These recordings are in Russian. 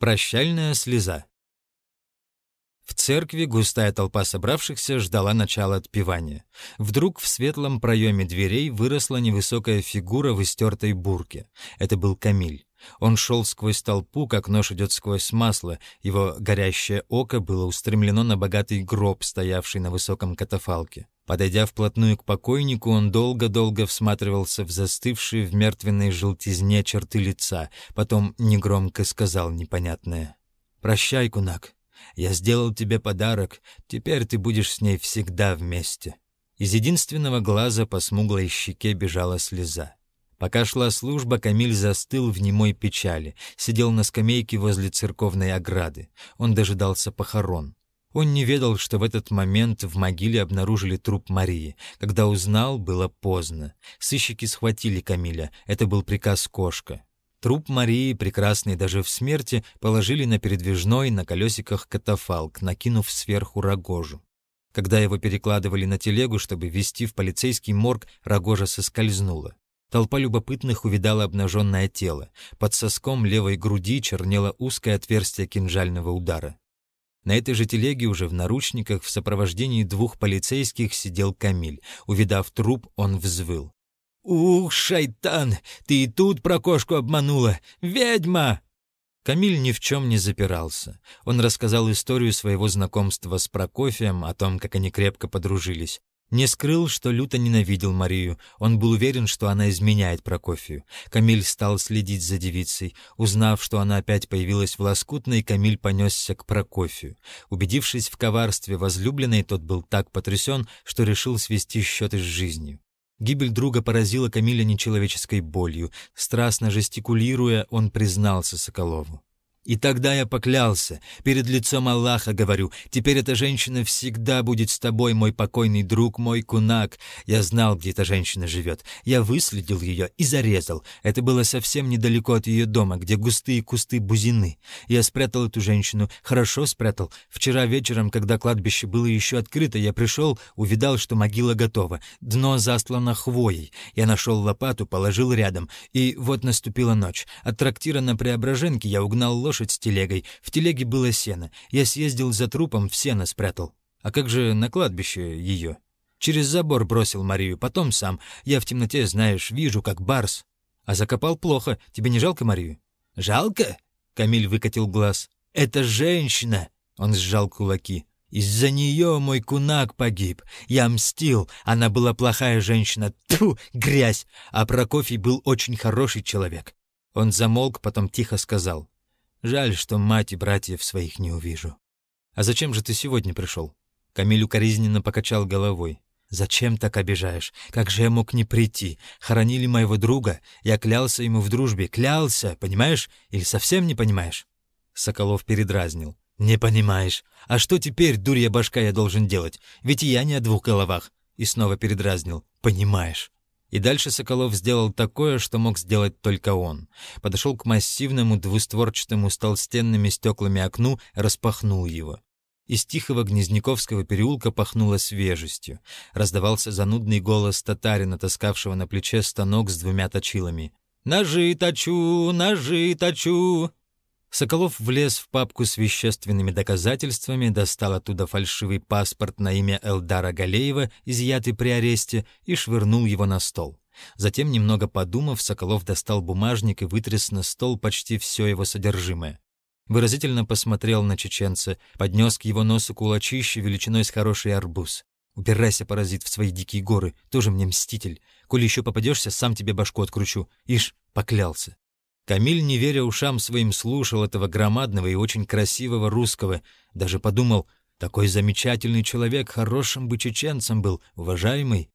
Прощальная слеза. В церкви густая толпа собравшихся ждала начала отпевания. Вдруг в светлом проеме дверей выросла невысокая фигура в истертой бурке. Это был Камиль. Он шел сквозь толпу, как нож идет сквозь масло. Его горящее око было устремлено на богатый гроб, стоявший на высоком катафалке. Подойдя вплотную к покойнику, он долго-долго всматривался в застывшие в мертвенной желтизне черты лица, потом негромко сказал непонятное. «Прощай, Кунак, я сделал тебе подарок, теперь ты будешь с ней всегда вместе». Из единственного глаза по смуглой щеке бежала слеза. Пока шла служба, Камиль застыл в немой печали, сидел на скамейке возле церковной ограды. Он дожидался похорон. Он не ведал, что в этот момент в могиле обнаружили труп Марии. Когда узнал, было поздно. Сыщики схватили Камиля. Это был приказ кошка. Труп Марии, прекрасный даже в смерти, положили на передвижной на колесиках катафалк, накинув сверху рогожу. Когда его перекладывали на телегу, чтобы везти в полицейский морг, рогожа соскользнула. Толпа любопытных увидала обнаженное тело. Под соском левой груди чернело узкое отверстие кинжального удара. На этой же телеге уже в наручниках в сопровождении двух полицейских сидел Камиль. Увидав труп, он взвыл. «Ух, шайтан, ты и тут про кошку обманула! Ведьма!» Камиль ни в чем не запирался. Он рассказал историю своего знакомства с Прокофием, о том, как они крепко подружились. Не скрыл, что люто ненавидел Марию. Он был уверен, что она изменяет Прокофию. Камиль стал следить за девицей. Узнав, что она опять появилась в Лоскутной, Камиль понесся к Прокофию. Убедившись в коварстве возлюбленной, тот был так потрясен, что решил свести счеты с жизнью. Гибель друга поразила Камиля нечеловеческой болью. Страстно жестикулируя, он признался Соколову. И тогда я поклялся, перед лицом Аллаха говорю, теперь эта женщина всегда будет с тобой, мой покойный друг, мой кунак. Я знал, где эта женщина живет. Я выследил ее и зарезал. Это было совсем недалеко от ее дома, где густые кусты бузины. Я спрятал эту женщину, хорошо спрятал. Вчера вечером, когда кладбище было еще открыто, я пришел, увидал, что могила готова. Дно застлано хвоей. Я нашел лопату, положил рядом. И вот наступила ночь. От трактира на Преображенке я угнал лошадь, лошадь с телегой. В телеге было сено. Я съездил за трупом, в сено спрятал. А как же на кладбище ее? Через забор бросил Марию, потом сам. Я в темноте, знаешь, вижу, как барс. А закопал плохо. Тебе не жалко Марию? Жалко? Камиль выкатил глаз. Это женщина. Он сжал кулаки. Из-за нее мой кунак погиб. Я мстил. Она была плохая женщина. Тьфу, грязь. А Прокофий был очень хороший человек. Он замолк, потом тихо сказал. Жаль, что мать и братьев своих не увижу. А зачем же ты сегодня пришел? Камиль укоризненно покачал головой. «Зачем так обижаешь? Как же я мог не прийти? Хоронили моего друга. Я клялся ему в дружбе. Клялся, понимаешь? Или совсем не понимаешь?» Соколов передразнил. «Не понимаешь. А что теперь, дурья башка, я должен делать? Ведь и я не о двух головах». И снова передразнил. «Понимаешь». И дальше Соколов сделал такое, что мог сделать только он. Подошел к массивному двустворчатому с толстенными стеклами окну, распахнул его. Из тихого Гнезняковского переулка пахнуло свежестью. Раздавался занудный голос татарина, таскавшего на плече станок с двумя точилами. «Ножи точу, ножи точу!» Соколов влез в папку с вещественными доказательствами, достал оттуда фальшивый паспорт на имя Элдара Галеева, изъятый при аресте, и швырнул его на стол. Затем, немного подумав, Соколов достал бумажник и вытряс на стол почти все его содержимое. Выразительно посмотрел на чеченца, поднес к его носу кулачище величиной с хороший арбуз. «Убирайся, паразит, в свои дикие горы, тоже мне мститель. Коли еще попадешься, сам тебе башку откручу. Ишь, поклялся». Камиль, не веря ушам своим, слушал этого громадного и очень красивого русского. Даже подумал, такой замечательный человек, хорошим бы чеченцем был, уважаемый.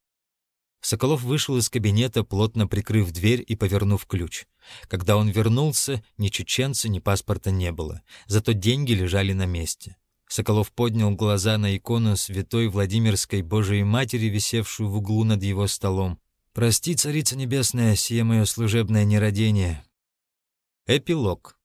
Соколов вышел из кабинета, плотно прикрыв дверь и повернув ключ. Когда он вернулся, ни чеченца, ни паспорта не было, зато деньги лежали на месте. Соколов поднял глаза на икону святой Владимирской Божией Матери, висевшую в углу над его столом. «Прости, Царица Небесная, сие мое служебное нерадение. Эпилог.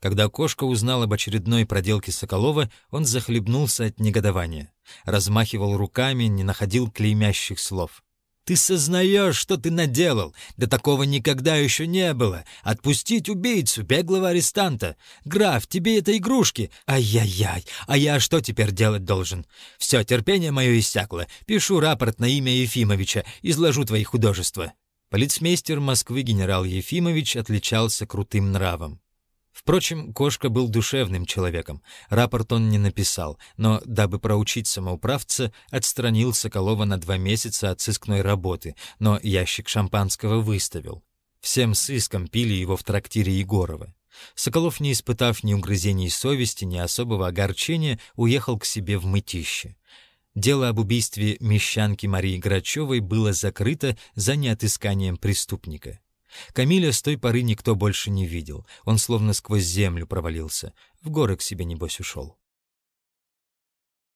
Когда кошка узнал об очередной проделке Соколова, он захлебнулся от негодования. Размахивал руками, не находил клеймящих слов. Ты сознаешь, что ты наделал? Да такого никогда еще не было. Отпустить убийцу, беглого арестанта. Граф, тебе это игрушки. Ай-яй-яй, а я что теперь делать должен? Все, терпение мое иссякло. Пишу рапорт на имя Ефимовича, изложу твои художества». Полицмейстер Москвы генерал Ефимович отличался крутым нравом. Впрочем, Кошка был душевным человеком. Рапорт он не написал, но, дабы проучить самоуправца, отстранил Соколова на два месяца от сыскной работы, но ящик шампанского выставил. Всем сыском пили его в трактире Егорова. Соколов, не испытав ни угрызений совести, ни особого огорчения, уехал к себе в мытище. Дело об убийстве мещанки Марии Грачевой было закрыто за неотысканием преступника. Камиля с той поры никто больше не видел. Он словно сквозь землю провалился. В горы к себе, небось, ушел.